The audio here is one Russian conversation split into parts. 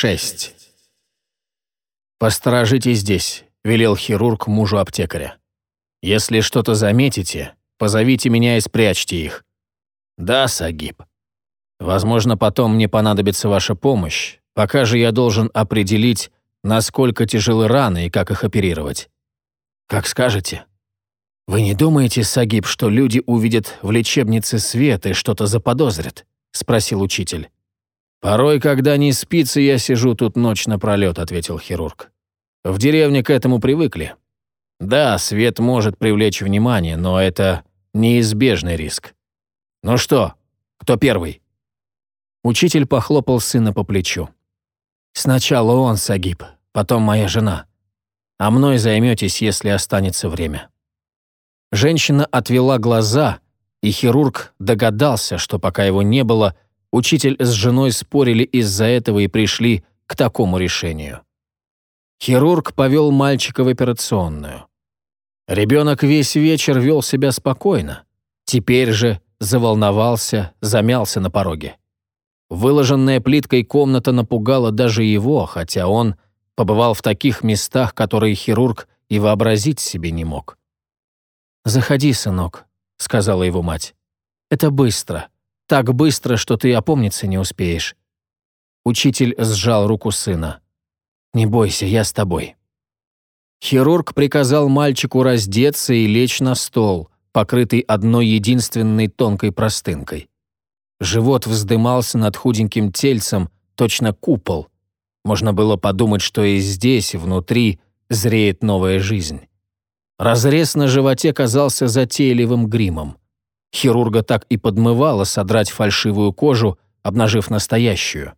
6. «Посторожите здесь», — велел хирург мужу аптекаря. «Если что-то заметите, позовите меня и спрячьте их». «Да, Сагиб. Возможно, потом мне понадобится ваша помощь, пока же я должен определить, насколько тяжелы раны и как их оперировать». «Как скажете». «Вы не думаете, Сагиб, что люди увидят в лечебнице свет и что-то заподозрят?» — спросил учитель. «Порой, когда не спится, я сижу тут ночь напролет», — ответил хирург. «В деревне к этому привыкли. Да, свет может привлечь внимание, но это неизбежный риск. Ну что, кто первый?» Учитель похлопал сына по плечу. «Сначала он, Сагиб, потом моя жена. А мной займетесь, если останется время». Женщина отвела глаза, и хирург догадался, что пока его не было — Учитель с женой спорили из-за этого и пришли к такому решению. Хирург повел мальчика в операционную. Ребенок весь вечер вел себя спокойно. Теперь же заволновался, замялся на пороге. Выложенная плиткой комната напугала даже его, хотя он побывал в таких местах, которые хирург и вообразить себе не мог. «Заходи, сынок», — сказала его мать. «Это быстро. Так быстро, что ты опомниться не успеешь». Учитель сжал руку сына. «Не бойся, я с тобой». Хирург приказал мальчику раздеться и лечь на стол, покрытый одной единственной тонкой простынкой. Живот вздымался над худеньким тельцем, точно купол. Можно было подумать, что и здесь, внутри, зреет новая жизнь. Разрез на животе казался затейливым гримом. Хирурга так и подмывало содрать фальшивую кожу, обнажив настоящую.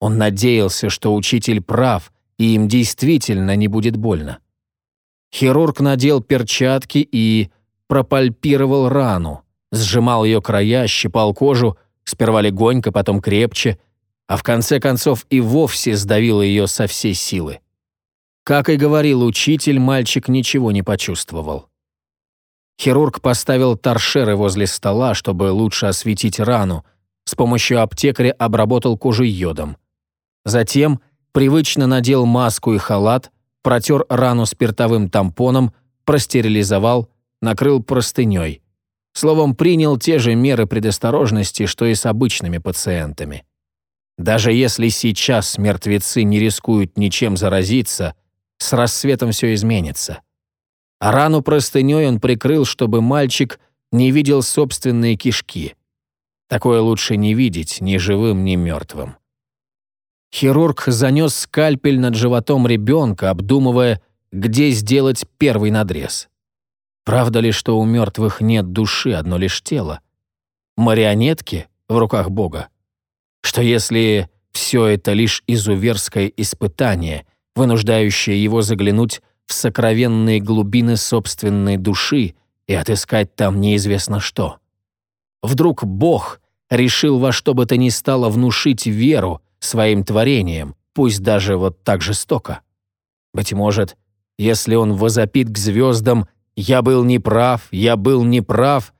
Он надеялся, что учитель прав, и им действительно не будет больно. Хирург надел перчатки и пропальпировал рану, сжимал ее края, щипал кожу, сперва легонько, потом крепче, а в конце концов и вовсе сдавил ее со всей силы. Как и говорил учитель, мальчик ничего не почувствовал. Хирург поставил торшеры возле стола, чтобы лучше осветить рану. С помощью аптекаря обработал кожу йодом. Затем привычно надел маску и халат, протер рану спиртовым тампоном, простерилизовал, накрыл простыней. Словом, принял те же меры предосторожности, что и с обычными пациентами. Даже если сейчас мертвецы не рискуют ничем заразиться, с рассветом все изменится. А рану простыней он прикрыл, чтобы мальчик не видел собственные кишки. Такое лучше не видеть ни живым, ни мертвым. Хирург занес скальпель над животом ребенка, обдумывая, где сделать первый надрез. Правда ли, что у мертвых нет души, одно лишь тело? Марионетки в руках Бога? Что если все это лишь изуверское испытание, вынуждающее его заглянуть в сокровенные глубины собственной души и отыскать там неизвестно что. Вдруг Бог решил во что бы то ни стало внушить веру своим творениям, пусть даже вот так жестоко. Быть может, если он возопит к звездам «Я был неправ, я был неправ»,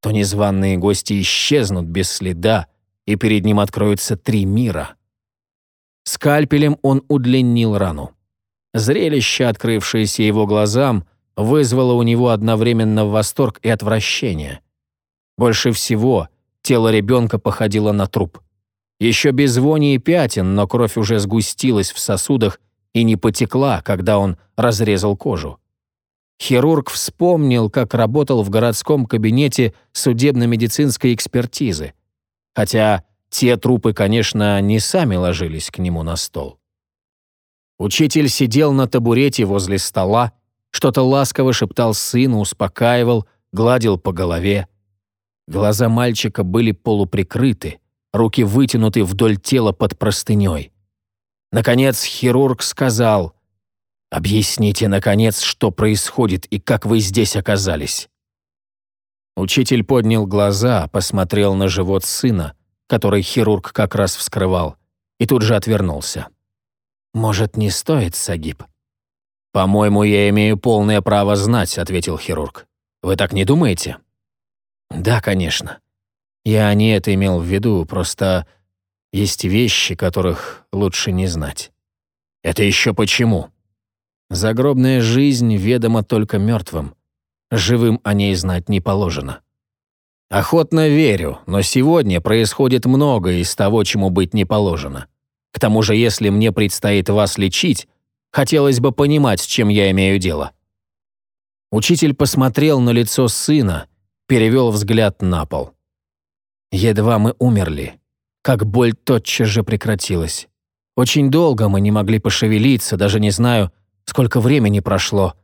то незваные гости исчезнут без следа, и перед ним откроются три мира. Скальпелем он удлинил рану. Зрелище, открывшееся его глазам, вызвало у него одновременно восторг и отвращение. Больше всего тело ребенка походило на труп. Еще без вони и пятен, но кровь уже сгустилась в сосудах и не потекла, когда он разрезал кожу. Хирург вспомнил, как работал в городском кабинете судебно-медицинской экспертизы. Хотя те трупы, конечно, не сами ложились к нему на стол. Учитель сидел на табурете возле стола, что-то ласково шептал сыну, успокаивал, гладил по голове. Глаза мальчика были полуприкрыты, руки вытянуты вдоль тела под простыней. Наконец хирург сказал, «Объясните, наконец, что происходит и как вы здесь оказались». Учитель поднял глаза, посмотрел на живот сына, который хирург как раз вскрывал, и тут же отвернулся. «Может, не стоит, Сагиб?» «По-моему, я имею полное право знать», — ответил хирург. «Вы так не думаете?» «Да, конечно. Я не это имел в виду, просто Есть вещи, которых лучше не знать. Это еще почему? Загробная жизнь ведома только мертвым. Живым о ней знать не положено. Охотно верю, но сегодня происходит многое из того, чему быть не положено. К тому же, если мне предстоит вас лечить, хотелось бы понимать, с чем я имею дело. Учитель посмотрел на лицо сына, перевел взгляд на пол. Едва мы умерли, как боль тотчас же прекратилась. Очень долго мы не могли пошевелиться, даже не знаю, сколько времени прошло.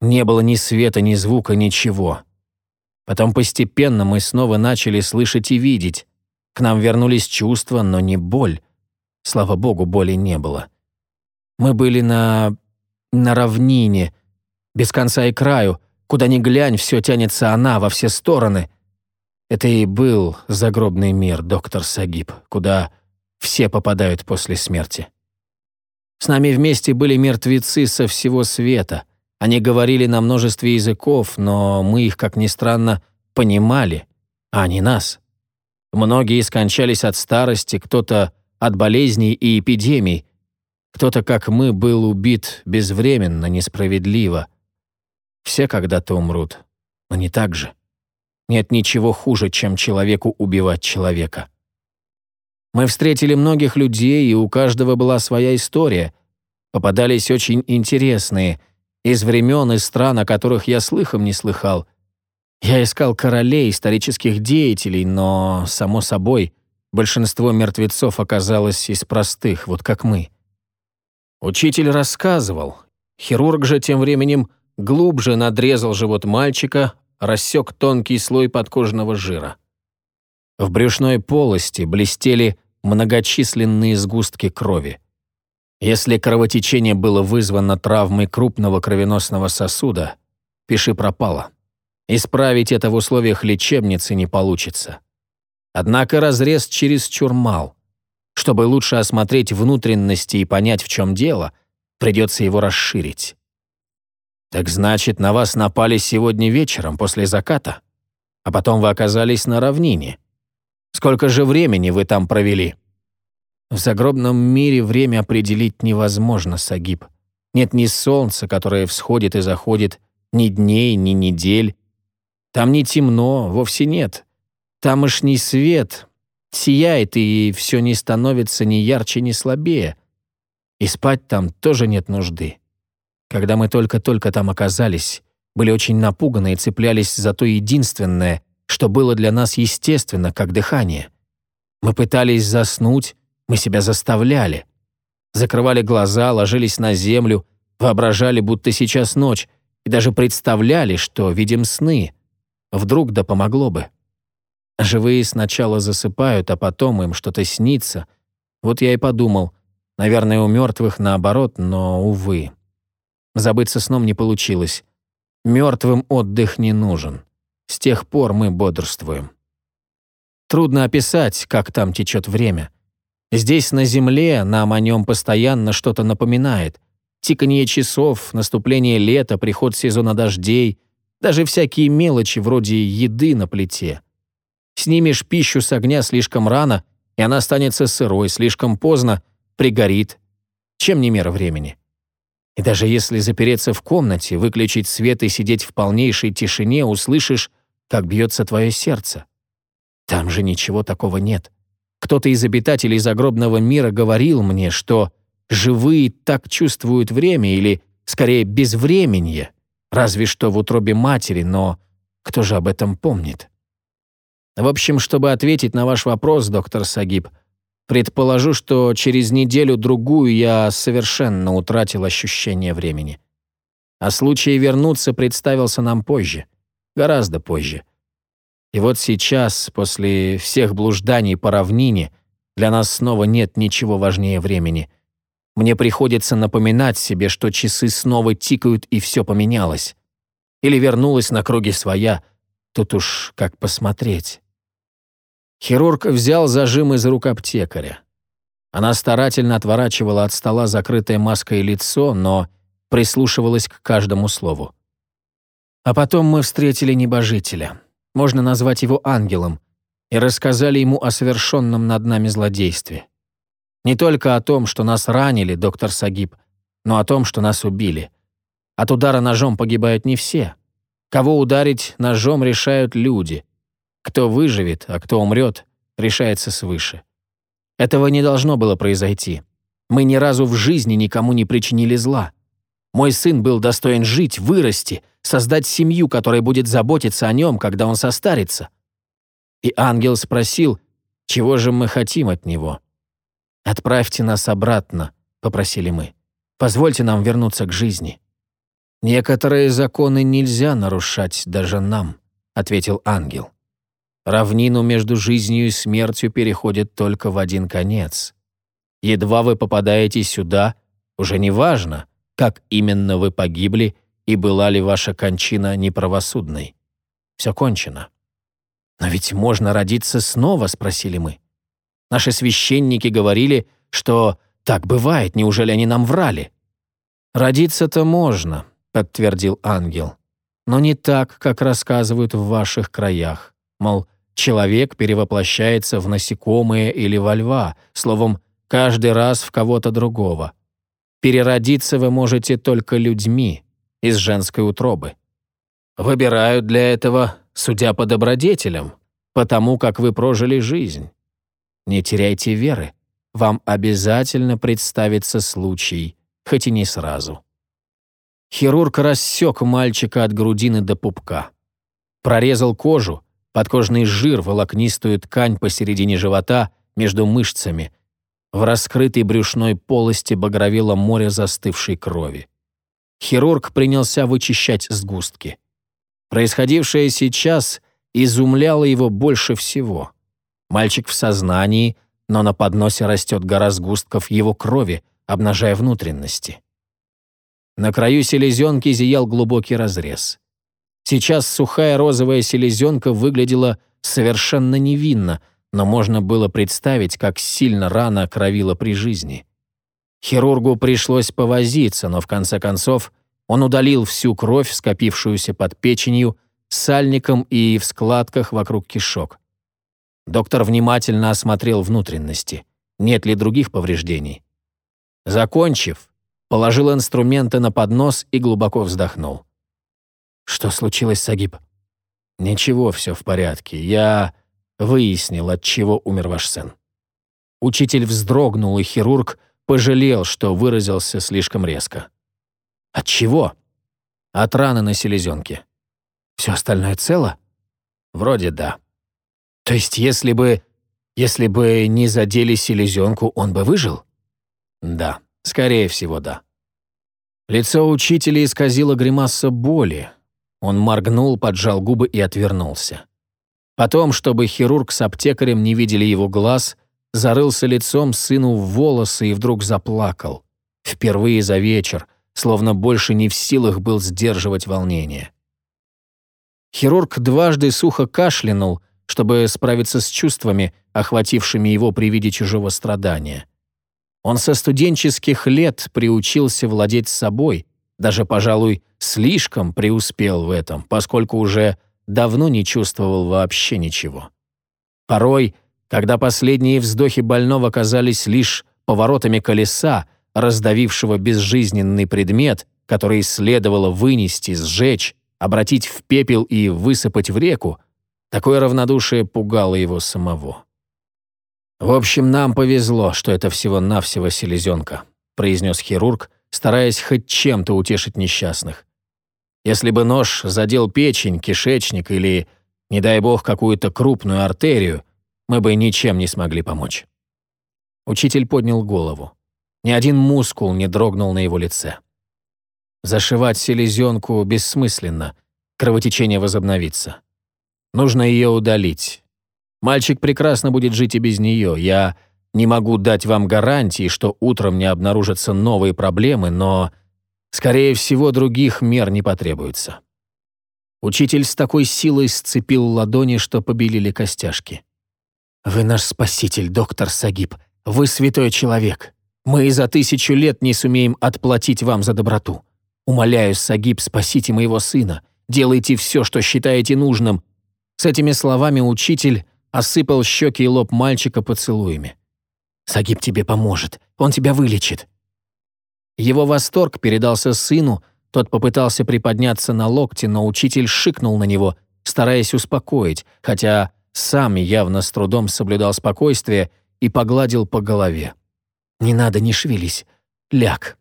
Не было ни света, ни звука, ничего. Потом постепенно мы снова начали слышать и видеть. К нам вернулись чувства, но не боль. Слава богу, боли не было. Мы были на... на равнине, без конца и краю. Куда ни глянь, все тянется она во все стороны. Это и был загробный мир, доктор Сагиб, куда все попадают после смерти. С нами вместе были мертвецы со всего света. Они говорили на множестве языков, но мы их, как ни странно, понимали, а не нас. Многие скончались от старости, кто-то от болезней и эпидемий, кто-то, как мы, был убит безвременно, несправедливо. Все когда-то умрут, но не так же. Нет ничего хуже, чем человеку убивать человека. Мы встретили многих людей, и у каждого была своя история. Попадались очень интересные, из времен и стран, о которых я слыхом не слыхал. Я искал королей, исторических деятелей, но, само собой, большинство мертвецов оказалось из простых, вот как мы. Учитель рассказывал. Хирург же тем временем глубже надрезал живот мальчика, рассек тонкий слой подкожного жира. В брюшной полости блестели многочисленные сгустки крови. Если кровотечение было вызвано травмой крупного кровеносного сосуда, пиши пропало. Исправить это в условиях лечебницы не получится. Однако разрез чересчур мал. Чтобы лучше осмотреть внутренности и понять, в чем дело, придется его расширить. «Так значит, на вас напали сегодня вечером, после заката? А потом вы оказались на равнине. Сколько же времени вы там провели?» В загробном мире время определить невозможно, Сагиб. Нет ни солнца, которое всходит и заходит, ни дней, ни недель. Там не темно, вовсе нет. Тамошний свет сияет, и все не становится ни ярче, ни слабее. И спать там тоже нет нужды. Когда мы только-только там оказались, были очень напуганы и цеплялись за то единственное, что было для нас естественно, как дыхание. Мы пытались заснуть, мы себя заставляли. Закрывали глаза, ложились на землю, воображали, будто сейчас ночь, и даже представляли, что видим сны. Вдруг да помогло бы. Живые сначала засыпают, а потом им что-то снится. Вот я и подумал, наверное, у мертвых наоборот, но, увы. Забыться сном не получилось. Мертвым отдых не нужен. С тех пор мы бодрствуем. Трудно описать, как там течет время. Здесь, на земле, нам о нем постоянно что-то напоминает. Тиканье часов, наступление лета, приход сезона дождей, даже всякие мелочи вроде еды на плите. Снимешь пищу с огня слишком рано, и она останется сырой, слишком поздно, пригорит. Чем не мера времени? И даже если запереться в комнате, выключить свет и сидеть в полнейшей тишине, услышишь, как бьется твое сердце. Там же ничего такого нет. Кто-то из обитателей загробного мира говорил мне, что живые так чувствуют время или, скорее, безвременье, разве что в утробе матери, но кто же об этом помнит? В общем, чтобы ответить на ваш вопрос, доктор Сагиб, Предположу, что через неделю-другую я совершенно утратил ощущение времени. А случай вернуться представился нам позже, гораздо позже. И вот сейчас, после всех блужданий по равнине, для нас снова нет ничего важнее времени. Мне приходится напоминать себе, что часы снова тикают и все поменялось. Или вернулась на круги своя, тут уж как посмотреть. Хирург взял зажим из рук аптекаря. Она старательно отворачивала от стола закрытое маской лицо, но прислушивалась к каждому слову. А потом мы встретили небожителя. Можно назвать его ангелом. и рассказали ему о совершенном над нами злодействе. Не только о том, что нас ранили, доктор Сагиб, но о том, что нас убили. От удара ножом погибают не все. Кого ударить ножом решают люди. Кто выживет, а кто умрет, решается свыше. Этого не должно было произойти. Мы ни разу в жизни никому не причинили зла. Мой сын был достоин жить, вырасти, создать семью, которая будет заботиться о нем, когда он состарится. И ангел спросил, чего же мы хотим от него. «Отправьте нас обратно», — попросили мы. «Позвольте нам вернуться к жизни». «Некоторые законы нельзя нарушать даже нам», — ответил ангел. «Равнину между жизнью и смертью переходит только в один конец. Едва вы попадаете сюда, уже не важно, как именно вы погибли и была ли ваша кончина неправосудной. Все кончено». «Но ведь можно родиться снова?» — спросили мы. Наши священники говорили, что так бывает, неужели они нам врали? «Родиться-то можно», — подтвердил ангел. «Но не так, как рассказывают в ваших краях. Мол, человек перевоплощается в насекомое или во льва, словом, каждый раз в кого-то другого. Переродиться вы можете только людьми из женской утробы. Выбирают для этого, судя по добродетелям, потому как вы прожили жизнь. Не теряйте веры. Вам обязательно представится случай, хоть и не сразу. Хирург рассек мальчика от грудины до пупка. Прорезал кожу, подкожный жир, волокнистую ткань посередине живота, между мышцами. В раскрытой брюшной полости багровело море застывшей крови. Хирург принялся вычищать сгустки. Происходившее сейчас изумляло его больше всего. Мальчик в сознании, но на подносе растет гора сгустков его крови, обнажая внутренности. На краю селезенки зиял глубокий разрез. Сейчас сухая розовая селезенка выглядела совершенно невинно, но можно было представить, как сильно рана кровила при жизни. Хирургу пришлось повозиться, но в конце концов он удалил всю кровь, скопившуюся под печенью, сальником и в складках вокруг кишок. Доктор внимательно осмотрел внутренности. Нет ли других повреждений? Закончив, положил инструменты на поднос и глубоко вздохнул. «Что случилось, Сагиб?» «Ничего, все в порядке. Я выяснил, от чего умер ваш сын». Учитель вздрогнул, и хирург пожалел, что выразился слишком резко. «От чего?» «От раны на селезенке». «Все остальное цело?» «Вроде да». То есть если бы... Если бы не задели селезенку, он бы выжил? Да, скорее всего, да. Лицо учителя исказило гримаса боли. Он моргнул, поджал губы и отвернулся. Потом, чтобы хирург с аптекарем не видели его глаз, зарылся лицом сыну в волосы и вдруг заплакал. Впервые за вечер, словно больше не в силах был сдерживать волнение. Хирург дважды сухо кашлянул, чтобы справиться с чувствами, охватившими его при виде чужого страдания. Он со студенческих лет приучился владеть собой, даже, пожалуй, слишком преуспел в этом, поскольку уже давно не чувствовал вообще ничего. Порой, когда последние вздохи больного казались лишь поворотами колеса, раздавившего безжизненный предмет, который следовало вынести, сжечь, обратить в пепел и высыпать в реку, Такое равнодушие пугало его самого. «В общем, нам повезло, что это всего-навсего селезенка», произнес хирург, стараясь хоть чем-то утешить несчастных. «Если бы нож задел печень, кишечник или, не дай бог, какую-то крупную артерию, мы бы ничем не смогли помочь». Учитель поднял голову. Ни один мускул не дрогнул на его лице. Зашивать селезенку бессмысленно, кровотечение возобновится. Нужно ее удалить. Мальчик прекрасно будет жить и без нее. Я не могу дать вам гарантии, что утром не обнаружатся новые проблемы, но, скорее всего, других мер не потребуется». Учитель с такой силой сцепил ладони, что побелели костяшки. «Вы наш спаситель, доктор Сагиб. Вы святой человек. Мы и за тысячу лет не сумеем отплатить вам за доброту. Умоляю, Сагиб, спасите моего сына. Делайте все, что считаете нужным, с этими словами учитель осыпал щеки и лоб мальчика поцелуями. «Сагиб тебе поможет, он тебя вылечит». Его восторг передался сыну, тот попытался приподняться на локте, но учитель шикнул на него, стараясь успокоить, хотя сам явно с трудом соблюдал спокойствие и погладил по голове. «Не надо, не шевелись. Ляг».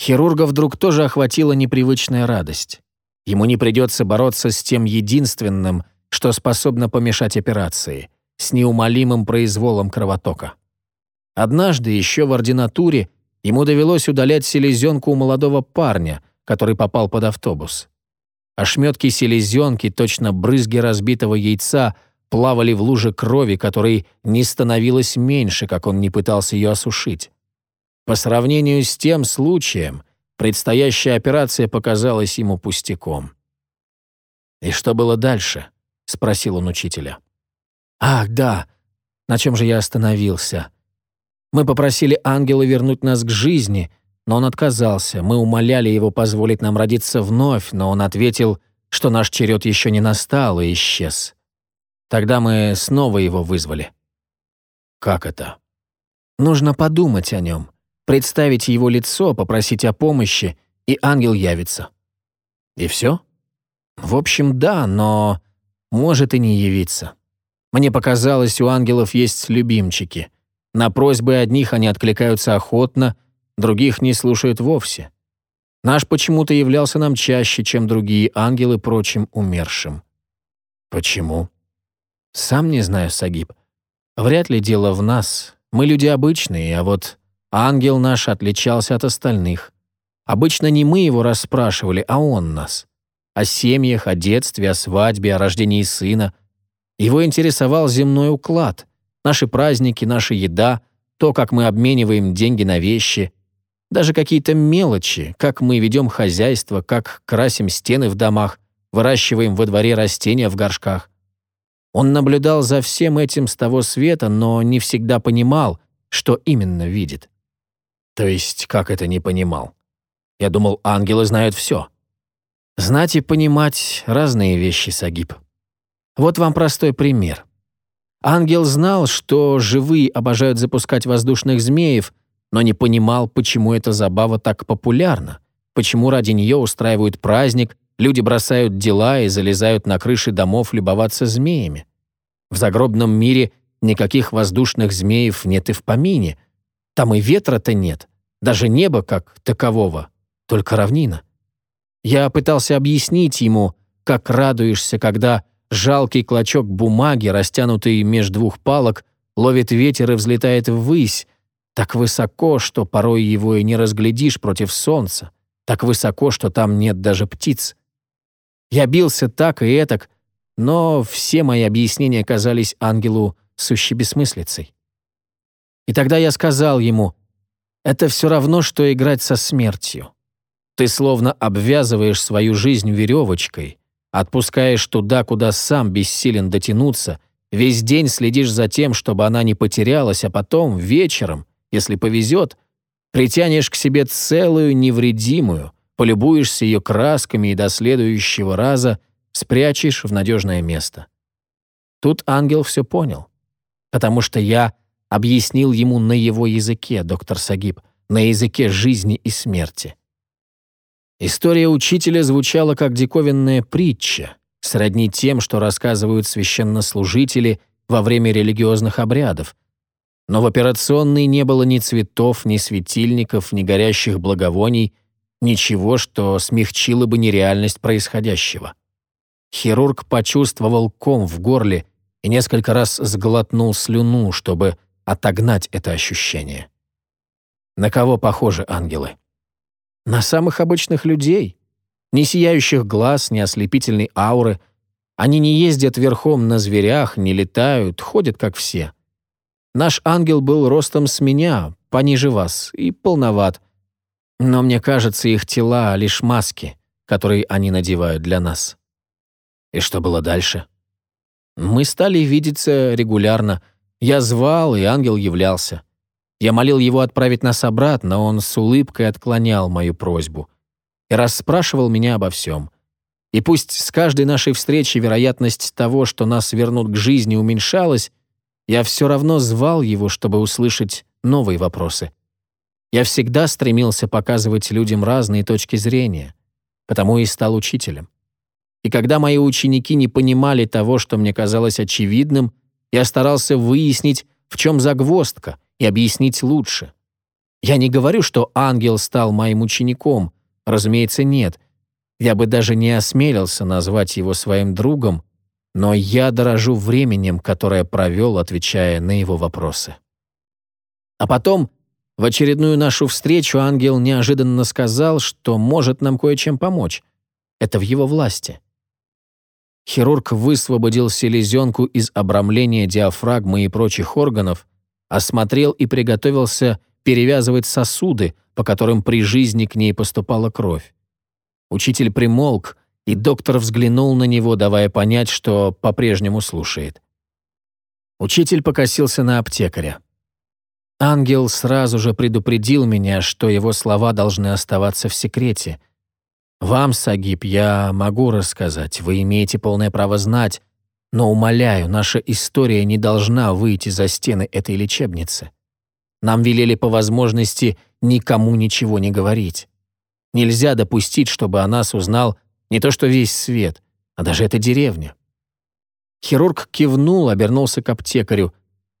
Хирурга вдруг тоже охватила непривычная радость. Ему не придется бороться с тем единственным, что способно помешать операции, с неумолимым произволом кровотока. Однажды еще в ординатуре ему довелось удалять селезенку у молодого парня, который попал под автобус. Ошметки селезенки, точно брызги разбитого яйца, плавали в луже крови, которой не становилось меньше, как он не пытался ее осушить. По сравнению с тем случаем, предстоящая операция показалась ему пустяком. «И что было дальше?» — спросил он учителя. «Ах, да! На чем же я остановился? Мы попросили ангела вернуть нас к жизни, но он отказался. Мы умоляли его позволить нам родиться вновь, но он ответил, что наш черед еще не настал и исчез. Тогда мы снова его вызвали». «Как это?» «Нужно подумать о нем представить его лицо, попросить о помощи, и ангел явится. И все? В общем, да, но может и не явиться. Мне показалось, у ангелов есть любимчики. На просьбы одних они откликаются охотно, других не слушают вовсе. Наш почему-то являлся нам чаще, чем другие ангелы прочим умершим. Почему? Сам не знаю, Сагиб. Вряд ли дело в нас. Мы люди обычные, а вот Ангел наш отличался от остальных. Обычно не мы его расспрашивали, а он нас. О семьях, о детстве, о свадьбе, о рождении сына. Его интересовал земной уклад, наши праздники, наша еда, то, как мы обмениваем деньги на вещи, даже какие-то мелочи, как мы ведем хозяйство, как красим стены в домах, выращиваем во дворе растения в горшках. Он наблюдал за всем этим с того света, но не всегда понимал, что именно видит. То есть, как это не понимал? Я думал, ангелы знают все. Знать и понимать — разные вещи, Сагиб. Вот вам простой пример. Ангел знал, что живые обожают запускать воздушных змеев, но не понимал, почему эта забава так популярна, почему ради нее устраивают праздник, люди бросают дела и залезают на крыши домов любоваться змеями. В загробном мире никаких воздушных змеев нет и в помине — там и ветра-то нет, даже неба как такового, только равнина. Я пытался объяснить ему, как радуешься, когда жалкий клочок бумаги, растянутый меж двух палок, ловит ветер и взлетает ввысь, так высоко, что порой его и не разглядишь против солнца, так высоко, что там нет даже птиц. Я бился так и этак, но все мои объяснения казались ангелу сущей бессмыслицей. И тогда я сказал ему, «Это все равно, что играть со смертью. Ты словно обвязываешь свою жизнь веревочкой, отпускаешь туда, куда сам бессилен дотянуться, весь день следишь за тем, чтобы она не потерялась, а потом, вечером, если повезет, притянешь к себе целую невредимую, полюбуешься ее красками и до следующего раза спрячешь в надежное место. Тут ангел все понял, потому что я объяснил ему на его языке, доктор Сагиб, на языке жизни и смерти. История учителя звучала как диковинная притча, сродни тем, что рассказывают священнослужители во время религиозных обрядов. Но в операционной не было ни цветов, ни светильников, ни горящих благовоний, ничего, что смягчило бы нереальность происходящего. Хирург почувствовал ком в горле и несколько раз сглотнул слюну, чтобы отогнать это ощущение. На кого похожи ангелы? На самых обычных людей. Ни сияющих глаз, ни ослепительной ауры. Они не ездят верхом на зверях, не летают, ходят как все. Наш ангел был ростом с меня, пониже вас, и полноват. Но мне кажется, их тела — лишь маски, которые они надевают для нас. И что было дальше? Мы стали видеться регулярно — я звал, и ангел являлся. Я молил его отправить нас обратно, но он с улыбкой отклонял мою просьбу и расспрашивал меня обо всем. И пусть с каждой нашей встречи вероятность того, что нас вернут к жизни, уменьшалась, я все равно звал его, чтобы услышать новые вопросы. Я всегда стремился показывать людям разные точки зрения, потому и стал учителем. И когда мои ученики не понимали того, что мне казалось очевидным, я старался выяснить, в чем загвоздка, и объяснить лучше. Я не говорю, что ангел стал моим учеником, разумеется, нет. Я бы даже не осмелился назвать его своим другом, но я дорожу временем, которое провел, отвечая на его вопросы. А потом, в очередную нашу встречу, ангел неожиданно сказал, что может нам кое-чем помочь. Это в его власти. Хирург высвободил селезенку из обрамления диафрагмы и прочих органов, осмотрел и приготовился перевязывать сосуды, по которым при жизни к ней поступала кровь. Учитель примолк, и доктор взглянул на него, давая понять, что по-прежнему слушает. Учитель покосился на аптекаря. Ангел сразу же предупредил меня, что его слова должны оставаться в секрете — вам, Сагиб, я могу рассказать, вы имеете полное право знать, но, умоляю, наша история не должна выйти за стены этой лечебницы. Нам велели по возможности никому ничего не говорить. Нельзя допустить, чтобы о нас узнал не то что весь свет, а даже эта деревня. Хирург кивнул, обернулся к аптекарю.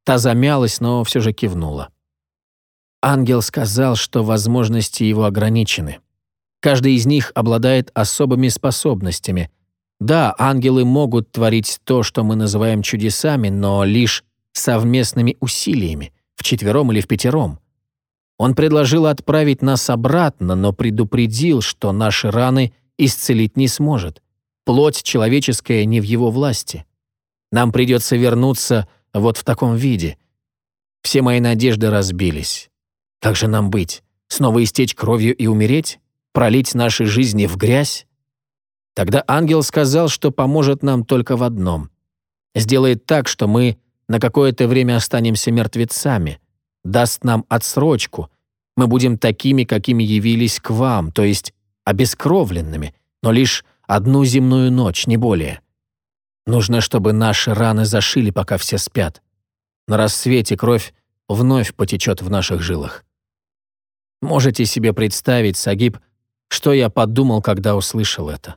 Та замялась, но все же кивнула. Ангел сказал, что возможности его ограничены. Каждый из них обладает особыми способностями. Да, ангелы могут творить то, что мы называем чудесами, но лишь совместными усилиями, вчетвером или в пятером. Он предложил отправить нас обратно, но предупредил, что наши раны исцелить не сможет. Плоть человеческая не в его власти. Нам придется вернуться вот в таком виде. Все мои надежды разбились. Как же нам быть? Снова истечь кровью и умереть? пролить наши жизни в грязь? Тогда ангел сказал, что поможет нам только в одном. Сделает так, что мы на какое-то время останемся мертвецами, даст нам отсрочку, мы будем такими, какими явились к вам, то есть обескровленными, но лишь одну земную ночь, не более. Нужно, чтобы наши раны зашили, пока все спят. На рассвете кровь вновь потечет в наших жилах. Можете себе представить, Сагиб, что я подумал, когда услышал это.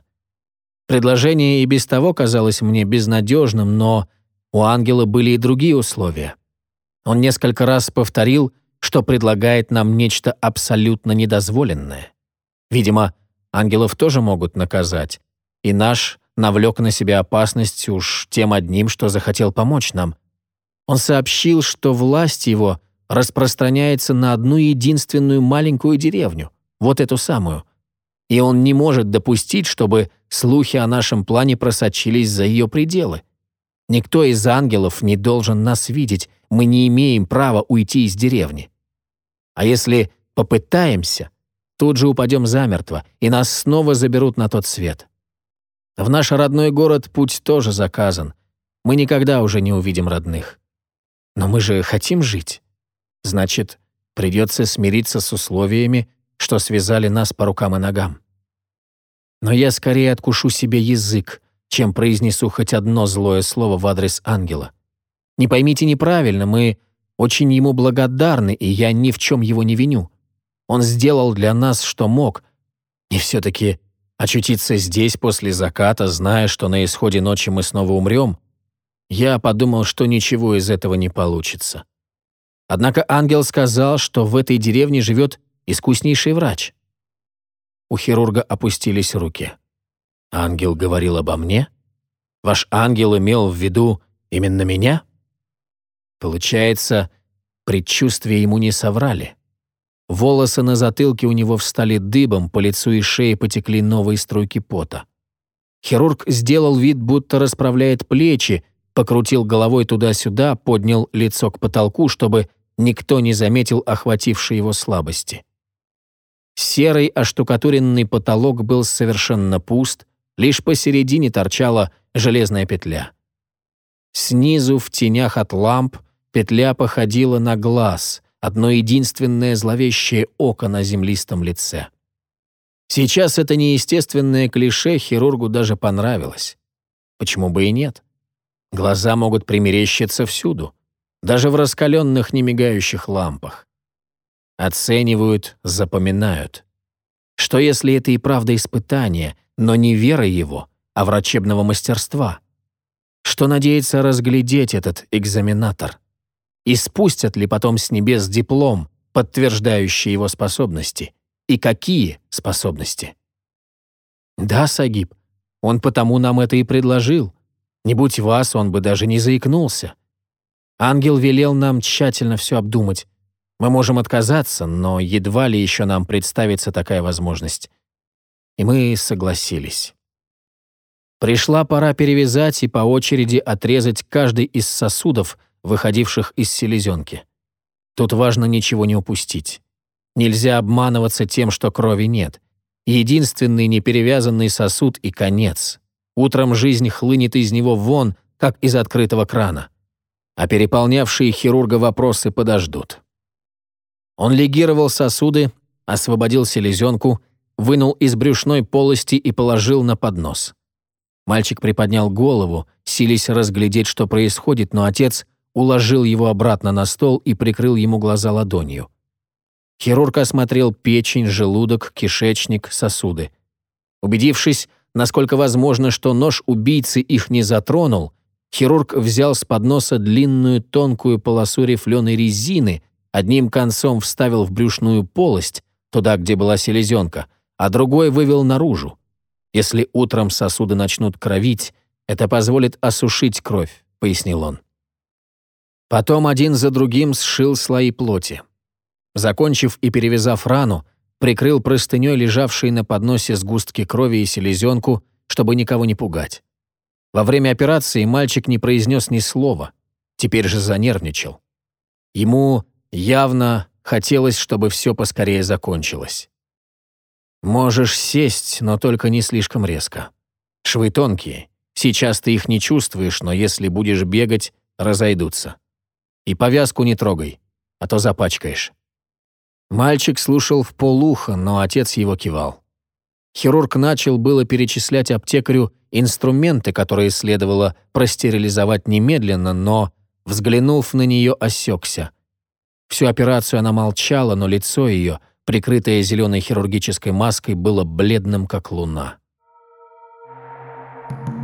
Предложение и без того казалось мне безнадежным, но у ангела были и другие условия. Он несколько раз повторил, что предлагает нам нечто абсолютно недозволенное. Видимо, ангелов тоже могут наказать, и наш навлек на себя опасность уж тем одним, что захотел помочь нам. Он сообщил, что власть его распространяется на одну единственную маленькую деревню, вот эту самую — и он не может допустить, чтобы слухи о нашем плане просочились за ее пределы. Никто из ангелов не должен нас видеть, мы не имеем права уйти из деревни. А если попытаемся, тут же упадем замертво, и нас снова заберут на тот свет. В наш родной город путь тоже заказан. Мы никогда уже не увидим родных. Но мы же хотим жить. Значит, придется смириться с условиями, что связали нас по рукам и ногам. Но я скорее откушу себе язык, чем произнесу хоть одно злое слово в адрес ангела. Не поймите неправильно, мы очень ему благодарны, и я ни в чем его не виню. Он сделал для нас, что мог. И все-таки очутиться здесь после заката, зная, что на исходе ночи мы снова умрем, я подумал, что ничего из этого не получится. Однако ангел сказал, что в этой деревне живет искуснейший врач. У хирурга опустились руки. «Ангел говорил обо мне? Ваш ангел имел в виду именно меня?» Получается, предчувствия ему не соврали. Волосы на затылке у него встали дыбом, по лицу и шее потекли новые струйки пота. Хирург сделал вид, будто расправляет плечи, покрутил головой туда-сюда, поднял лицо к потолку, чтобы никто не заметил охватившей его слабости. Серый оштукатуренный потолок был совершенно пуст, лишь посередине торчала железная петля. Снизу, в тенях от ламп, петля походила на глаз, одно единственное зловещее око на землистом лице. Сейчас это неестественное клише хирургу даже понравилось. Почему бы и нет? Глаза могут примерещиться всюду, даже в раскаленных немигающих лампах. Оценивают, запоминают. Что если это и правда испытание, но не вера его, а врачебного мастерства? Что надеется разглядеть этот экзаменатор? И спустят ли потом с небес диплом, подтверждающий его способности? И какие способности? Да, Сагиб, он потому нам это и предложил. Не будь вас, он бы даже не заикнулся. Ангел велел нам тщательно все обдумать. Мы можем отказаться, но едва ли еще нам представится такая возможность. И мы согласились. Пришла пора перевязать и по очереди отрезать каждый из сосудов, выходивших из селезенки. Тут важно ничего не упустить. Нельзя обманываться тем, что крови нет. Единственный неперевязанный сосуд и конец. Утром жизнь хлынет из него вон, как из открытого крана. А переполнявшие хирурга вопросы подождут. Он легировал сосуды, освободил селезенку, вынул из брюшной полости и положил на поднос. Мальчик приподнял голову, сились разглядеть, что происходит, но отец уложил его обратно на стол и прикрыл ему глаза ладонью. Хирург осмотрел печень, желудок, кишечник, сосуды. Убедившись, насколько возможно, что нож убийцы их не затронул, хирург взял с подноса длинную тонкую полосу рифленой резины, одним концом вставил в брюшную полость, туда, где была селезенка, а другой вывел наружу. Если утром сосуды начнут кровить, это позволит осушить кровь, пояснил он. Потом один за другим сшил слои плоти. Закончив и перевязав рану, прикрыл простыней лежавшие на подносе сгустки крови и селезенку, чтобы никого не пугать. Во время операции мальчик не произнес ни слова, теперь же занервничал. Ему явно хотелось, чтобы все поскорее закончилось. Можешь сесть, но только не слишком резко. Швы тонкие. Сейчас ты их не чувствуешь, но если будешь бегать, разойдутся. И повязку не трогай, а то запачкаешь. Мальчик слушал в полуха, но отец его кивал. Хирург начал было перечислять аптекарю инструменты, которые следовало простерилизовать немедленно, но, взглянув на нее, осекся. Всю операцию она молчала, но лицо ее, прикрытое зеленой хирургической маской, было бледным, как луна. Thank you.